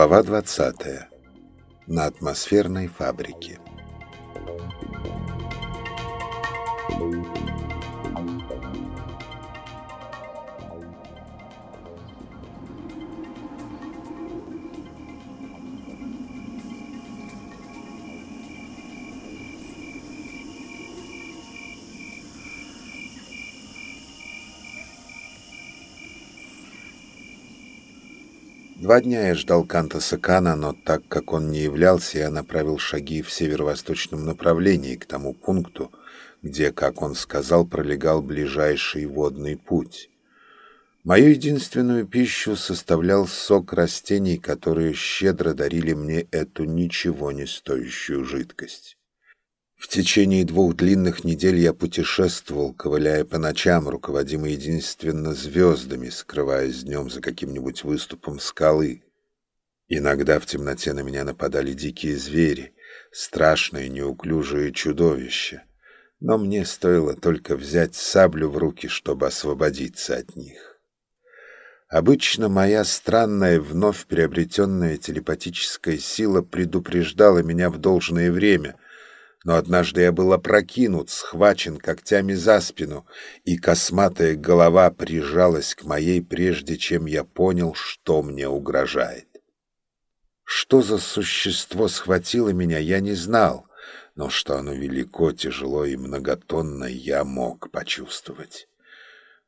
Глава 20. На атмосферной фабрике. Два дня я ждал Канта Сакана, но так как он не являлся, я направил шаги в северо-восточном направлении, к тому пункту, где, как он сказал, пролегал ближайший водный путь. Мою единственную пищу составлял сок растений, которые щедро дарили мне эту ничего не стоящую жидкость. В течение двух длинных недель я путешествовал, ковыляя по ночам, руководимый единственно звездами, скрываясь днем за каким-нибудь выступом скалы. Иногда в темноте на меня нападали дикие звери, страшные неуклюжие чудовища. Но мне стоило только взять саблю в руки, чтобы освободиться от них. Обычно моя странная, вновь приобретенная телепатическая сила предупреждала меня в должное время — но однажды я был опрокинут, схвачен когтями за спину, и косматая голова прижалась к моей, прежде чем я понял, что мне угрожает. Что за существо схватило меня, я не знал, но что оно велико, тяжело и многотонно, я мог почувствовать.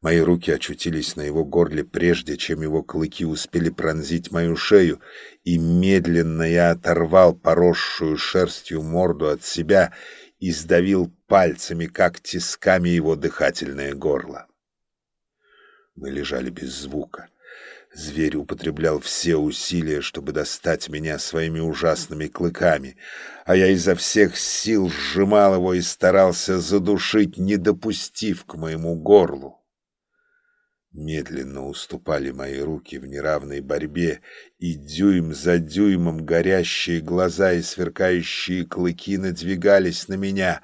Мои руки очутились на его горле, прежде чем его клыки успели пронзить мою шею, и медленно я оторвал поросшую шерстью морду от себя и сдавил пальцами, как тисками его дыхательное горло. Мы лежали без звука. Зверь употреблял все усилия, чтобы достать меня своими ужасными клыками, а я изо всех сил сжимал его и старался задушить, не допустив к моему горлу. Медленно уступали мои руки в неравной борьбе, и дюйм за дюймом горящие глаза и сверкающие клыки надвигались на меня,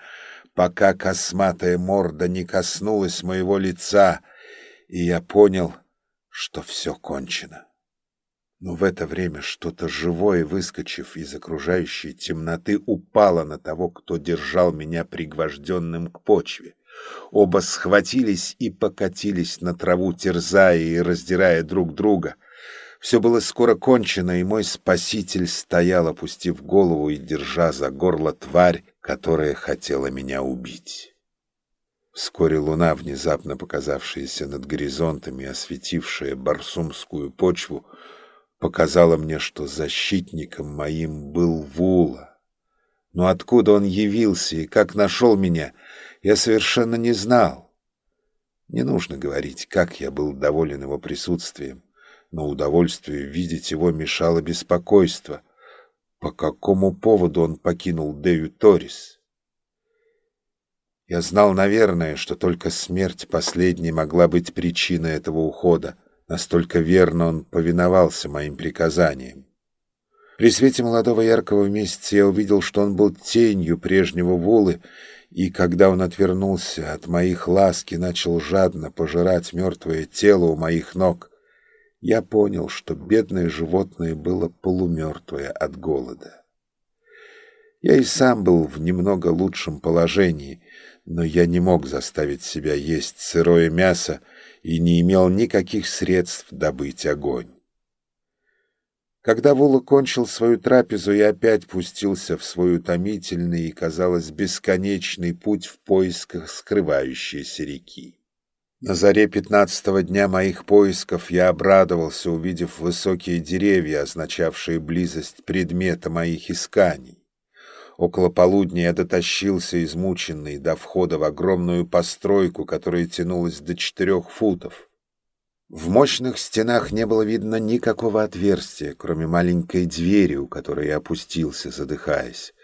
пока косматая морда не коснулась моего лица, и я понял, что все кончено. Но в это время что-то живое, выскочив из окружающей темноты, упало на того, кто держал меня пригвожденным к почве. Оба схватились и покатились на траву, терзая и раздирая друг друга. Все было скоро кончено, и мой спаситель стоял, опустив голову и держа за горло тварь, которая хотела меня убить. Вскоре луна, внезапно показавшаяся над горизонтами, осветившая барсумскую почву, показала мне, что защитником моим был Вула. Но откуда он явился и как нашел меня — я совершенно не знал. Не нужно говорить, как я был доволен его присутствием, но удовольствию видеть его мешало беспокойство. По какому поводу он покинул Дею Торис? Я знал, наверное, что только смерть последней могла быть причиной этого ухода. Настолько верно он повиновался моим приказаниям. При свете молодого яркого месяца я увидел, что он был тенью прежнего Вулы и когда он отвернулся от моих ласки, начал жадно пожирать мертвое тело у моих ног, я понял, что бедное животное было полумертвое от голода. Я и сам был в немного лучшем положении, но я не мог заставить себя есть сырое мясо и не имел никаких средств добыть огонь. Когда Вула кончил свою трапезу, я опять пустился в свой утомительный и, казалось, бесконечный путь в поисках скрывающейся реки. На заре пятнадцатого дня моих поисков я обрадовался, увидев высокие деревья, означавшие близость предмета моих исканий. Около полудня я дотащился, измученный, до входа в огромную постройку, которая тянулась до четырех футов. В мощных стенах не было видно никакого отверстия, кроме маленькой двери, у которой я опустился, задыхаясь.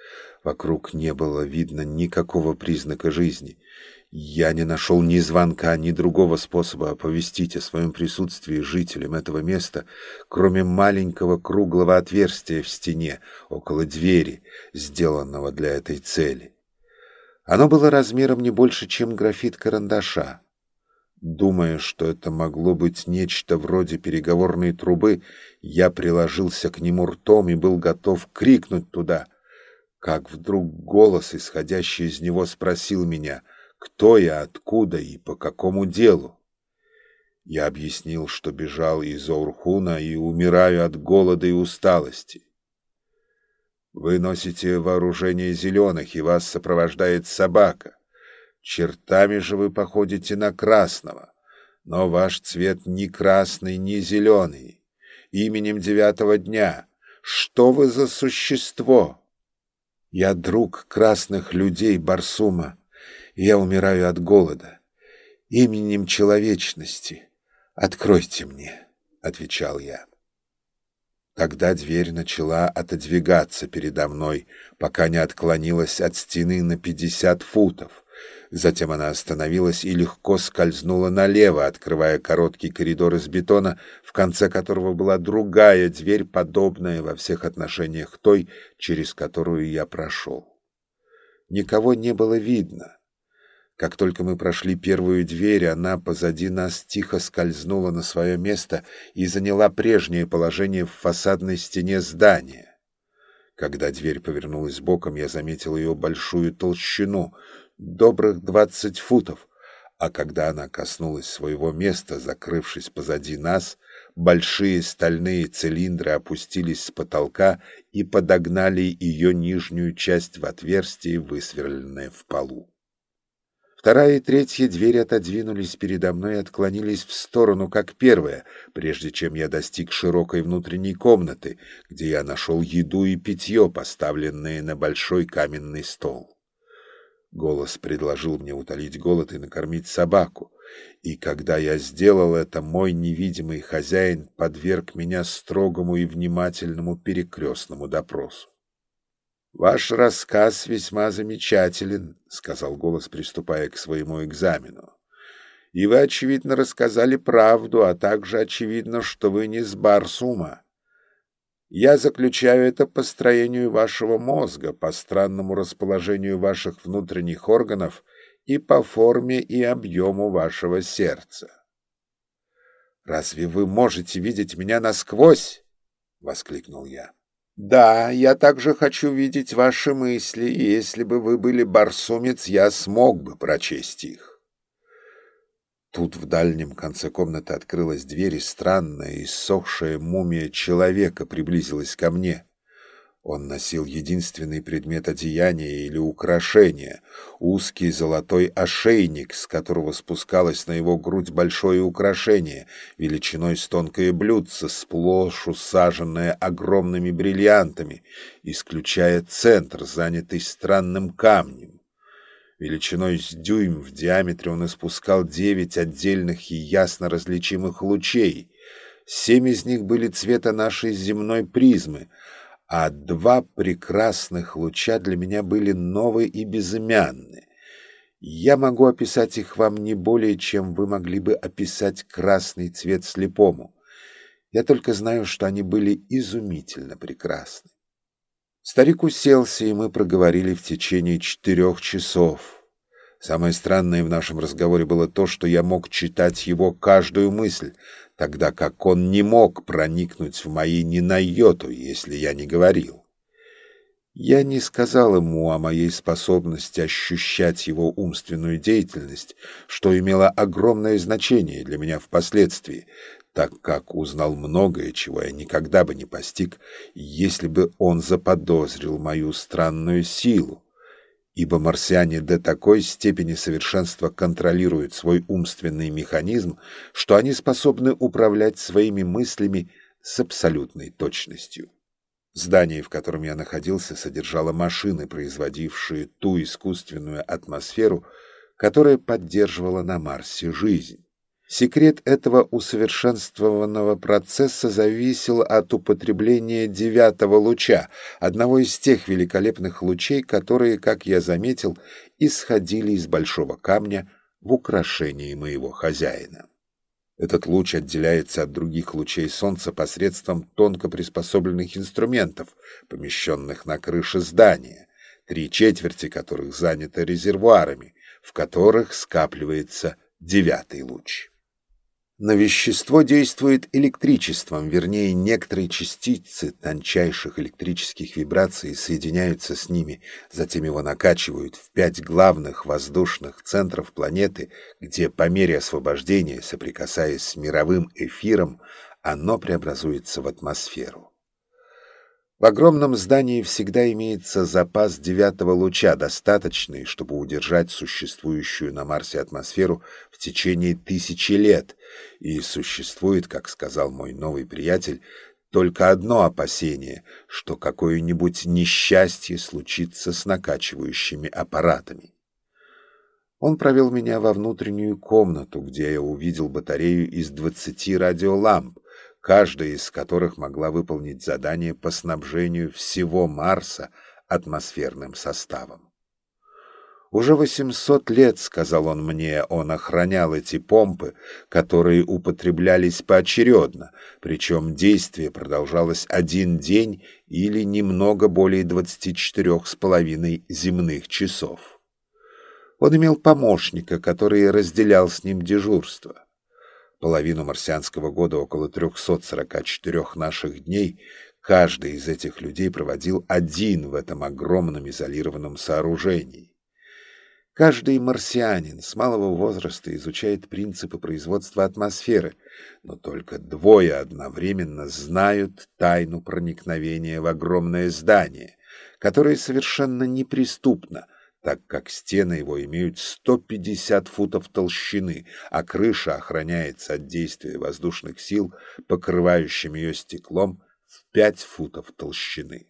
Вокруг не было видно никакого признака жизни. Я не нашел ни звонка, ни другого способа оповестить о своем присутствии жителям этого места, кроме маленького круглого отверстия в стене около двери, сделанного для этой цели. Оно было размером не больше, чем графит карандаша. Думая, что это могло быть нечто вроде переговорной трубы, я приложился к нему ртом и был готов крикнуть туда. Как вдруг голос, исходящий из него, спросил меня, кто я, откуда и по какому делу. Я объяснил, что бежал из Оурхуна и умираю от голода и усталости. Вы носите вооружение зеленых, и вас сопровождает собака. Чертами же вы походите на красного, но ваш цвет ни красный, ни зеленый. Именем девятого дня. Что вы за существо? Я друг красных людей Барсума, я умираю от голода. Именем человечности. «Откройте мне», — отвечал я. Тогда дверь начала отодвигаться передо мной, пока не отклонилась от стены на пятьдесят футов. Затем она остановилась и легко скользнула налево, открывая короткий коридор из бетона, в конце которого была другая дверь, подобная во всех отношениях той, через которую я прошел. Никого не было видно. Как только мы прошли первую дверь, она позади нас тихо скользнула на свое место и заняла прежнее положение в фасадной стене здания. Когда дверь повернулась боком, я заметил ее большую толщину, добрых двадцать футов, а когда она коснулась своего места, закрывшись позади нас, большие стальные цилиндры опустились с потолка и подогнали ее нижнюю часть в отверстие, высверленное в полу. Вторая и третья двери отодвинулись передо мной и отклонились в сторону, как первая, прежде чем я достиг широкой внутренней комнаты, где я нашел еду и питье, поставленные на большой каменный стол. Голос предложил мне утолить голод и накормить собаку, и когда я сделал это, мой невидимый хозяин подверг меня строгому и внимательному перекрестному допросу. «Ваш рассказ весьма замечателен», — сказал голос, приступая к своему экзамену. «И вы, очевидно, рассказали правду, а также очевидно, что вы не с Барсума. Я заключаю это по строению вашего мозга, по странному расположению ваших внутренних органов и по форме и объему вашего сердца». «Разве вы можете видеть меня насквозь?» — воскликнул я. Да, я также хочу видеть ваши мысли, и если бы вы были барсумец, я смог бы прочесть их. Тут в дальнем конце комнаты открылась дверь, и странная, иссохшая мумия человека приблизилась ко мне. Он носил единственный предмет одеяния или украшения — узкий золотой ошейник, с которого спускалось на его грудь большое украшение, величиной с тонкое блюдце, сплошь усаженное огромными бриллиантами, исключая центр, занятый странным камнем. Величиной с дюйм в диаметре он испускал девять отдельных и ясно различимых лучей. Семь из них были цвета нашей земной призмы — а два прекрасных луча для меня были новые и безымянны. Я могу описать их вам не более, чем вы могли бы описать красный цвет слепому. Я только знаю, что они были изумительно прекрасны. Старик уселся, и мы проговорили в течение четырех часов. Самое странное в нашем разговоре было то, что я мог читать его каждую мысль, тогда как он не мог проникнуть в мои ни на йоту, если я не говорил. Я не сказал ему о моей способности ощущать его умственную деятельность, что имело огромное значение для меня впоследствии, так как узнал многое, чего я никогда бы не постиг, если бы он заподозрил мою странную силу, ибо марсиане до такой степени совершенства контролируют свой умственный механизм, что они способны управлять своими мыслями с абсолютной точностью. Здание, в котором я находился, содержало машины, производившие ту искусственную атмосферу, которая поддерживала на Марсе жизнь. Секрет этого усовершенствованного процесса зависел от употребления девятого луча, одного из тех великолепных лучей, которые, как я заметил, исходили из большого камня в украшении моего хозяина. Этот луч отделяется от других лучей Солнца посредством тонко приспособленных инструментов, помещенных на крыше здания, три четверти которых заняты резервуарами, в которых скапливается Девятый луч. На вещество действует электричеством, вернее, некоторые частицы тончайших электрических вибраций соединяются с ними, затем его накачивают в пять главных воздушных центров планеты, где по мере освобождения, соприкасаясь с мировым эфиром, оно преобразуется в атмосферу. В огромном здании всегда имеется запас девятого луча, достаточный, чтобы удержать существующую на Марсе атмосферу в течение тысячи лет. И существует, как сказал мой новый приятель, только одно опасение, что какое-нибудь несчастье случится с накачивающими аппаратами. Он провел меня во внутреннюю комнату, где я увидел батарею из двадцати радиоламп, каждая из которых могла выполнить задание по снабжению всего Марса атмосферным составом. Уже 800 лет, сказал он мне, он охранял эти помпы, которые употреблялись поочередно, причем действие продолжалось один день или немного более 24 с половиной земных часов. Он имел помощника, который разделял с ним дежурство половину марсианского года, около 344 наших дней, каждый из этих людей проводил один в этом огромном изолированном сооружении. Каждый марсианин с малого возраста изучает принципы производства атмосферы, но только двое одновременно знают тайну проникновения в огромное здание, которое совершенно неприступно, так как стены его имеют 150 футов толщины, а крыша охраняется от действия воздушных сил, покрывающим ее стеклом в 5 футов толщины.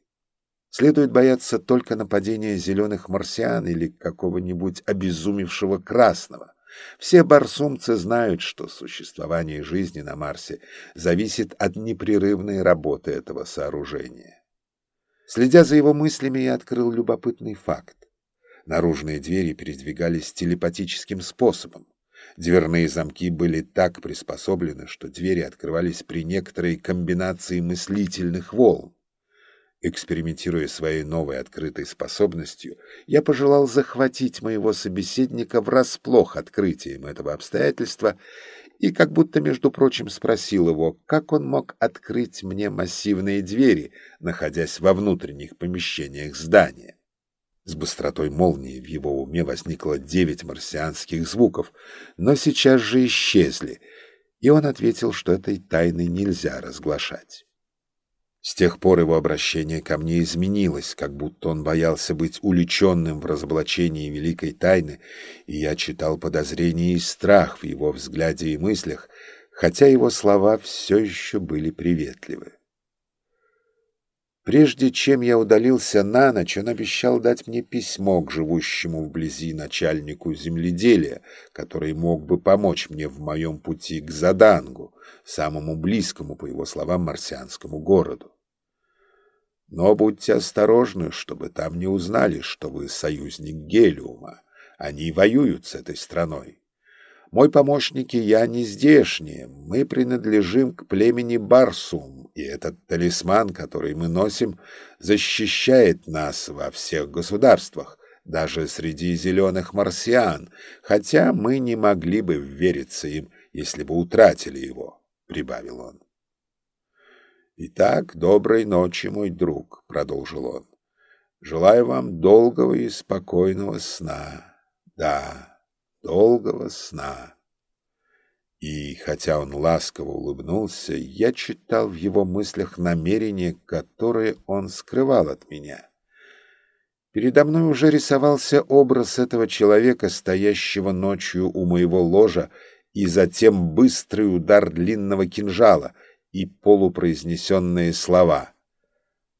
Следует бояться только нападения зеленых марсиан или какого-нибудь обезумевшего красного. Все барсумцы знают, что существование жизни на Марсе зависит от непрерывной работы этого сооружения. Следя за его мыслями, я открыл любопытный факт. Наружные двери передвигались телепатическим способом. Дверные замки были так приспособлены, что двери открывались при некоторой комбинации мыслительных волн. Экспериментируя своей новой открытой способностью, я пожелал захватить моего собеседника врасплох открытием этого обстоятельства и как будто, между прочим, спросил его, как он мог открыть мне массивные двери, находясь во внутренних помещениях здания. С быстротой молнии в его уме возникло девять марсианских звуков, но сейчас же исчезли, и он ответил, что этой тайны нельзя разглашать. С тех пор его обращение ко мне изменилось, как будто он боялся быть уличенным в разоблачении великой тайны, и я читал подозрение и страх в его взгляде и мыслях, хотя его слова все еще были приветливы. Прежде чем я удалился на ночь, он обещал дать мне письмо к живущему вблизи начальнику земледелия, который мог бы помочь мне в моем пути к Задангу, самому близкому, по его словам, марсианскому городу. Но будьте осторожны, чтобы там не узнали, что вы союзник Гелиума. Они воюют с этой страной. Мой помощник и я не здешние, мы принадлежим к племени Барсум, и этот талисман, который мы носим, защищает нас во всех государствах, даже среди зеленых марсиан, хотя мы не могли бы вериться им, если бы утратили его, — прибавил он. «Итак, доброй ночи, мой друг», — продолжил он. «Желаю вам долгого и спокойного сна. Да» долгого сна. И хотя он ласково улыбнулся, я читал в его мыслях намерения, которые он скрывал от меня. Передо мной уже рисовался образ этого человека, стоящего ночью у моего ложа, и затем быстрый удар длинного кинжала и полупроизнесенные слова.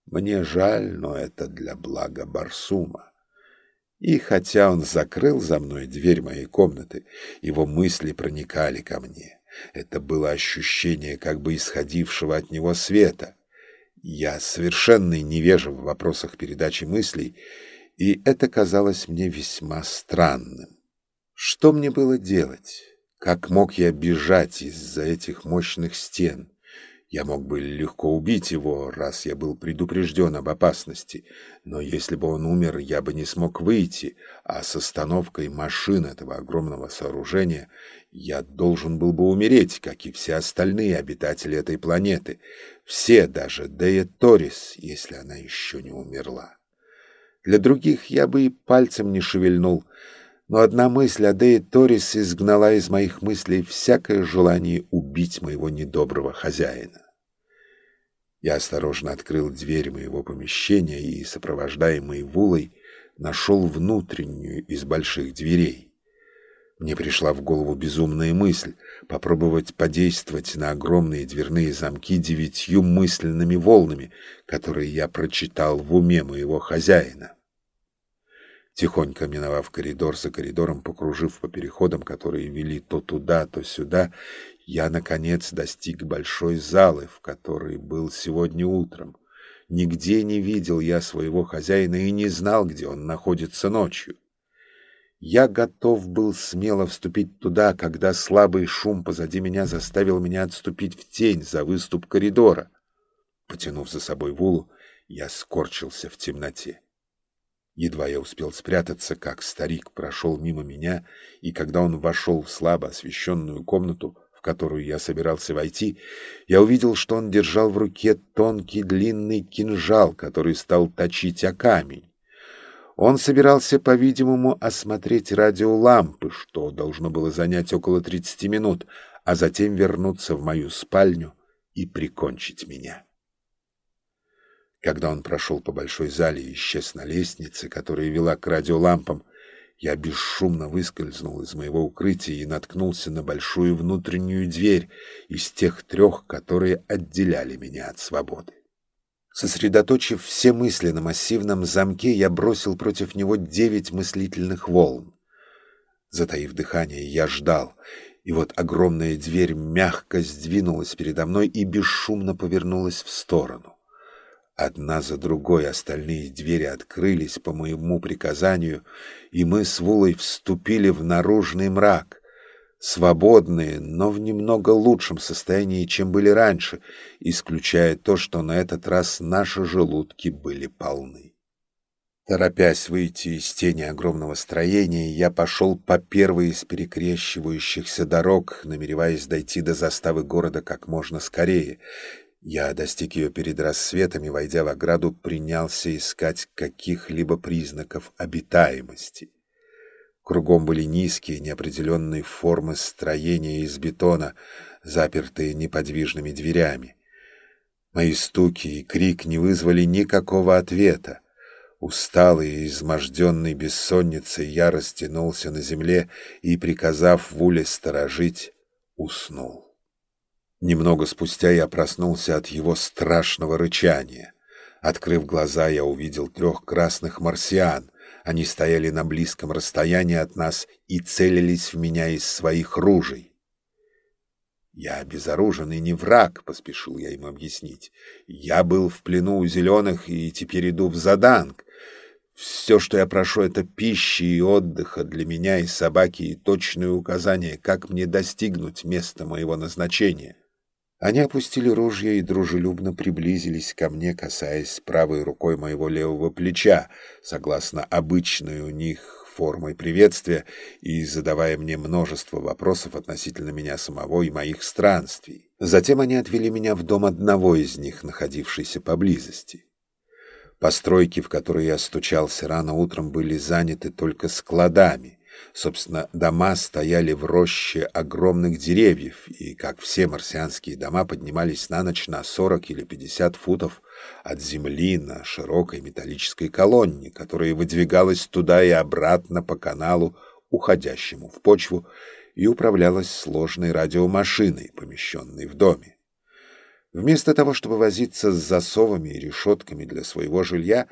«Мне жаль, но это для блага Барсума». И хотя он закрыл за мной дверь моей комнаты, его мысли проникали ко мне. Это было ощущение как бы исходившего от него света. Я совершенно невежа в вопросах передачи мыслей, и это казалось мне весьма странным. Что мне было делать? Как мог я бежать из-за этих мощных стен? Я мог бы легко убить его, раз я был предупрежден об опасности, но если бы он умер, я бы не смог выйти, а с остановкой машин этого огромного сооружения я должен был бы умереть, как и все остальные обитатели этой планеты. Все, даже Дея Торис, если она еще не умерла. Для других я бы и пальцем не шевельнул, но одна мысль о Дее Торис изгнала из моих мыслей всякое желание убить моего недоброго хозяина. Я осторожно открыл дверь моего помещения и, сопровождаемый Вулой, нашел внутреннюю из больших дверей. Мне пришла в голову безумная мысль попробовать подействовать на огромные дверные замки девятью мысленными волнами, которые я прочитал в уме моего хозяина. Тихонько миновав коридор за коридором, покружив по переходам, которые вели то туда, то сюда, я, наконец, достиг большой залы, в которой был сегодня утром. Нигде не видел я своего хозяина и не знал, где он находится ночью. Я готов был смело вступить туда, когда слабый шум позади меня заставил меня отступить в тень за выступ коридора. Потянув за собой Вулу, я скорчился в темноте. Едва я успел спрятаться, как старик прошел мимо меня, и когда он вошел в слабо освещенную комнату, в которую я собирался войти, я увидел, что он держал в руке тонкий длинный кинжал, который стал точить о камень. Он собирался, по-видимому, осмотреть радиолампы, что должно было занять около 30 минут, а затем вернуться в мою спальню и прикончить меня. Когда он прошел по большой зале и исчез на лестнице, которая вела к радиолампам, я бесшумно выскользнул из моего укрытия и наткнулся на большую внутреннюю дверь из тех трех, которые отделяли меня от свободы. Сосредоточив все мысли на массивном замке, я бросил против него девять мыслительных волн. Затаив дыхание, я ждал, и вот огромная дверь мягко сдвинулась передо мной и бесшумно повернулась в сторону. Одна за другой остальные двери открылись по моему приказанию, и мы с Вулой вступили в наружный мрак свободные, но в немного лучшем состоянии, чем были раньше, исключая то, что на этот раз наши желудки были полны. Торопясь выйти из тени огромного строения, я пошел по первой из перекрещивающихся дорог, намереваясь дойти до заставы города как можно скорее. Я достиг ее перед рассветом и, войдя в ограду, принялся искать каких-либо признаков обитаемости. Кругом были низкие, неопределенные формы строения из бетона, запертые неподвижными дверями. Мои стуки и крик не вызвали никакого ответа. Усталый и изможденный бессонницей, я растянулся на земле и, приказав Вуле сторожить, уснул. Немного спустя я проснулся от его страшного рычания. Открыв глаза, я увидел трех красных марсиан, они стояли на близком расстоянии от нас и целились в меня из своих ружей. «Я обезоружен и не враг», — поспешил я им объяснить. «Я был в плену у зеленых и теперь иду в Заданг. Все, что я прошу, — это пищи и отдыха для меня и собаки и точные указания, как мне достигнуть места моего назначения». Они опустили ружья и дружелюбно приблизились ко мне, касаясь правой рукой моего левого плеча, согласно обычной у них формой приветствия, и задавая мне множество вопросов относительно меня самого и моих странствий. Затем они отвели меня в дом одного из них, находившийся поблизости. Постройки, в которые я стучался рано утром, были заняты только складами — Собственно, дома стояли в роще огромных деревьев, и, как все марсианские дома, поднимались на ночь на 40 или 50 футов от земли на широкой металлической колонне, которая выдвигалась туда и обратно по каналу, уходящему в почву, и управлялась сложной радиомашиной, помещенной в доме. Вместо того, чтобы возиться с засовами и решетками для своего жилья,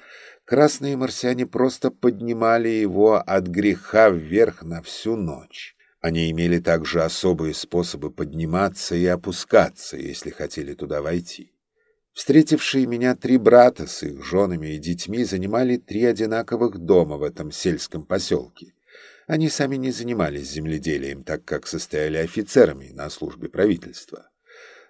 красные марсиане просто поднимали его от греха вверх на всю ночь. Они имели также особые способы подниматься и опускаться, если хотели туда войти. Встретившие меня три брата с их женами и детьми занимали три одинаковых дома в этом сельском поселке. Они сами не занимались земледелием, так как состояли офицерами на службе правительства.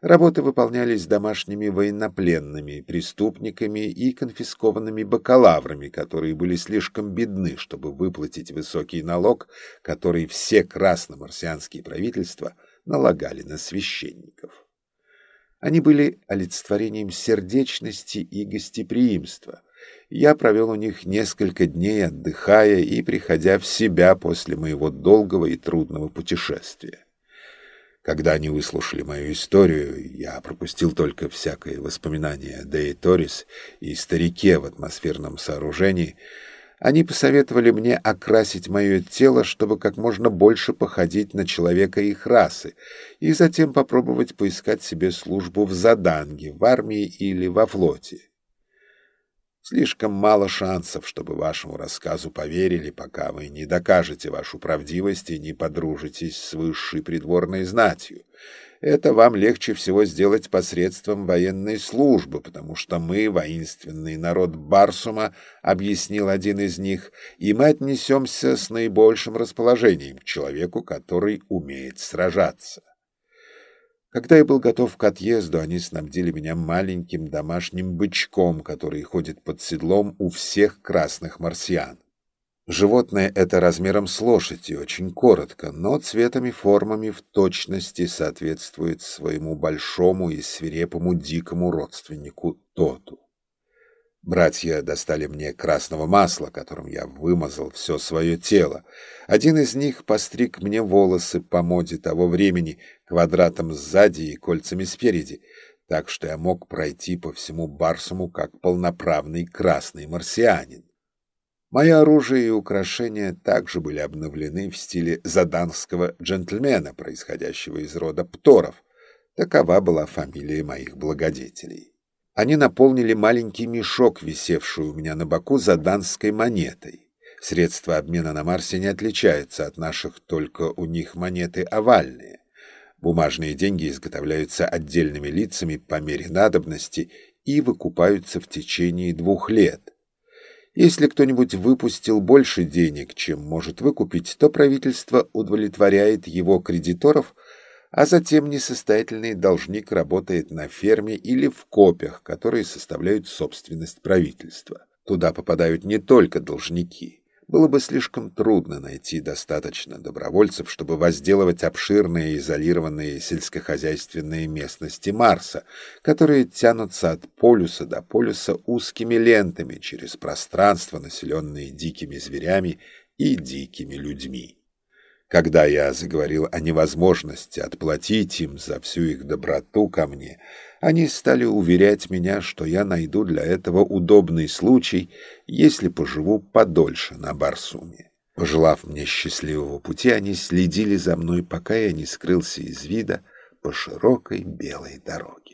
Работы выполнялись домашними военнопленными, преступниками и конфискованными бакалаврами, которые были слишком бедны, чтобы выплатить высокий налог, который все красномарсианские правительства налагали на священников. Они были олицетворением сердечности и гостеприимства. Я провел у них несколько дней, отдыхая и приходя в себя после моего долгого и трудного путешествия. Когда они выслушали мою историю, я пропустил только всякое воспоминание о Дее Торис и старике в атмосферном сооружении. Они посоветовали мне окрасить мое тело, чтобы как можно больше походить на человека их расы, и затем попробовать поискать себе службу в Заданге, в армии или во флоте. Слишком мало шансов, чтобы вашему рассказу поверили, пока вы не докажете вашу правдивость и не подружитесь с высшей придворной знатью. Это вам легче всего сделать посредством военной службы, потому что мы, воинственный народ Барсума, объяснил один из них, и мы отнесемся с наибольшим расположением к человеку, который умеет сражаться. Когда я был готов к отъезду, они снабдили меня маленьким домашним бычком, который ходит под седлом у всех красных марсиан. Животное это размером с лошадь и очень коротко, но цветами и формами в точности соответствует своему большому и свирепому дикому родственнику Тоту. Братья достали мне красного масла, которым я вымазал все свое тело. Один из них постриг мне волосы по моде того времени, квадратом сзади и кольцами спереди, так что я мог пройти по всему Барсуму как полноправный красный марсианин. Мое оружие и украшения также были обновлены в стиле заданского джентльмена, происходящего из рода Пторов. Такова была фамилия моих благодетелей. Они наполнили маленький мешок, висевший у меня на боку, заданской монетой. Средства обмена на Марсе не отличаются от наших, только у них монеты овальные. Бумажные деньги изготовляются отдельными лицами по мере надобности и выкупаются в течение двух лет. Если кто-нибудь выпустил больше денег, чем может выкупить, то правительство удовлетворяет его кредиторов – а затем несостоятельный должник работает на ферме или в копях, которые составляют собственность правительства. Туда попадают не только должники. Было бы слишком трудно найти достаточно добровольцев, чтобы возделывать обширные изолированные сельскохозяйственные местности Марса, которые тянутся от полюса до полюса узкими лентами через пространство, населенные дикими зверями и дикими людьми. Когда я заговорил о невозможности отплатить им за всю их доброту ко мне, они стали уверять меня, что я найду для этого удобный случай, если поживу подольше на Барсуме. Пожелав мне счастливого пути, они следили за мной, пока я не скрылся из вида по широкой белой дороге.